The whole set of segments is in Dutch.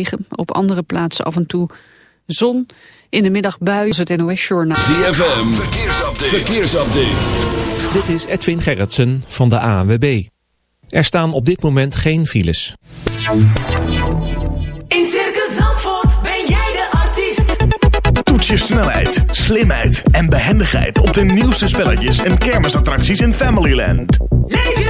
regen. Op andere plaatsen af en toe zon. In de middag buien het NOS-journaal. ZFM, verkeersupdate. verkeersupdate. Dit is Edwin Gerritsen van de ANWB. Er staan op dit moment geen files. In Circus Zandvoort ben jij de artiest. Toets je snelheid, slimheid en behendigheid op de nieuwste spelletjes en kermisattracties in Familyland. Leef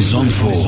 Zandvoort.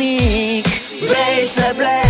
nimic Vrei să pleci,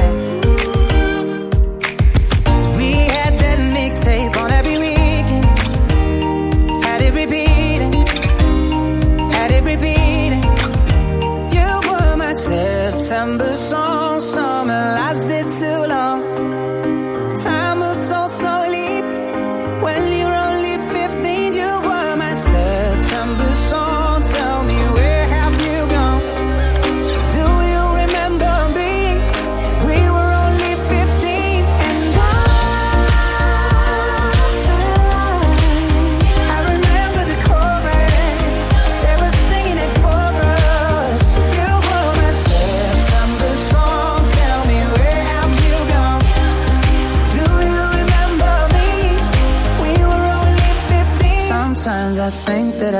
December.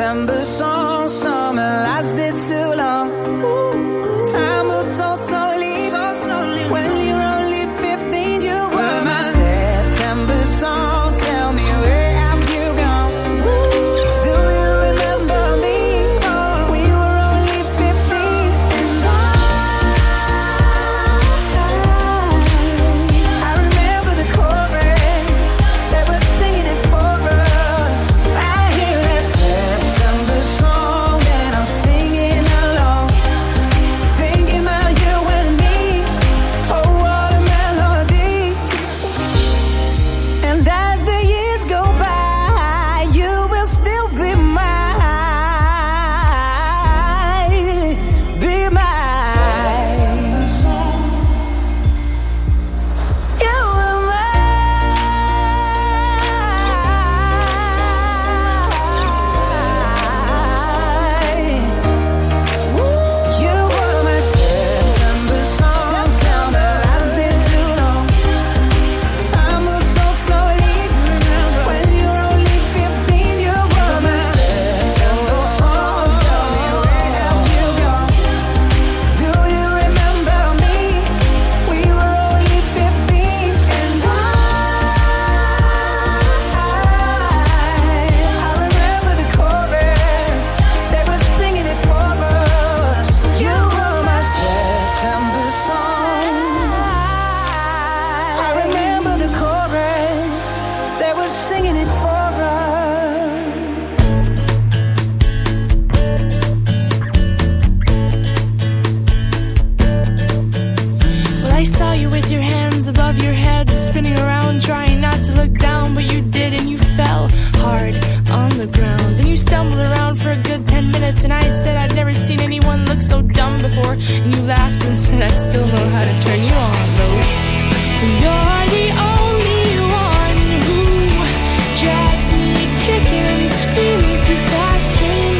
December song. said I still know how to turn you on though. You're the only one who drags me kicking and screaming through fast dreams.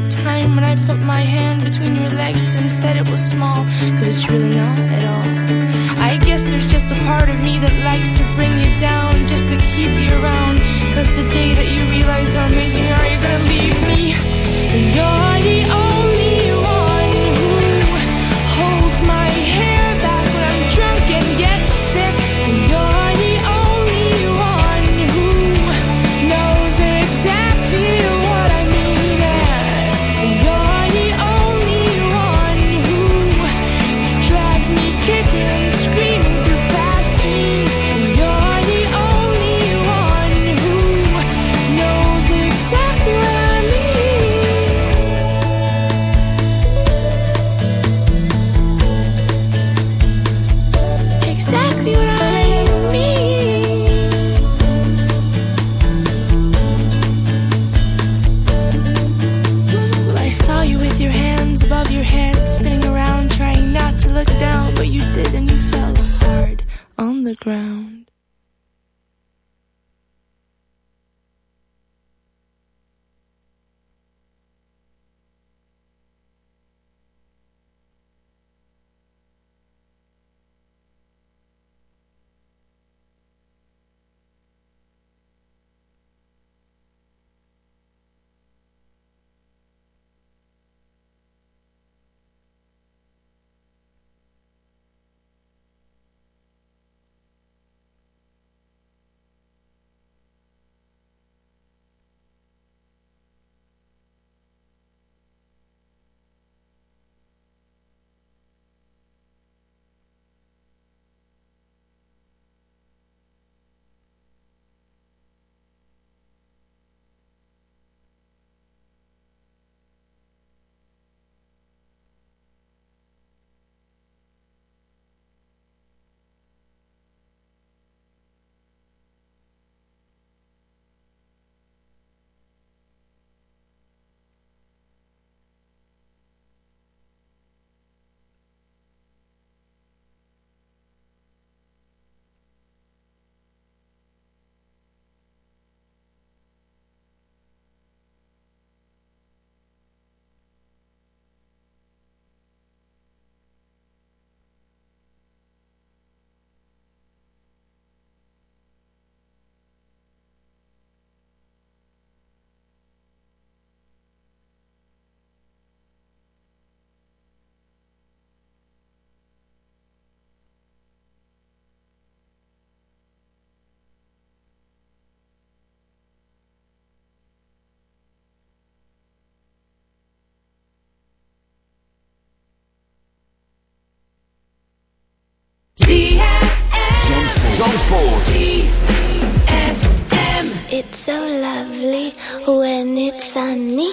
that time when I put my hand between your legs and said it was small, cause it's really not. It's so lovely when it's sunny.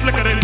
फैसला करें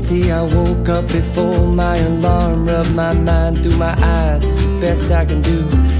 Fancy I woke up before my alarm. Rub my mind through my eyes. It's the best I can do.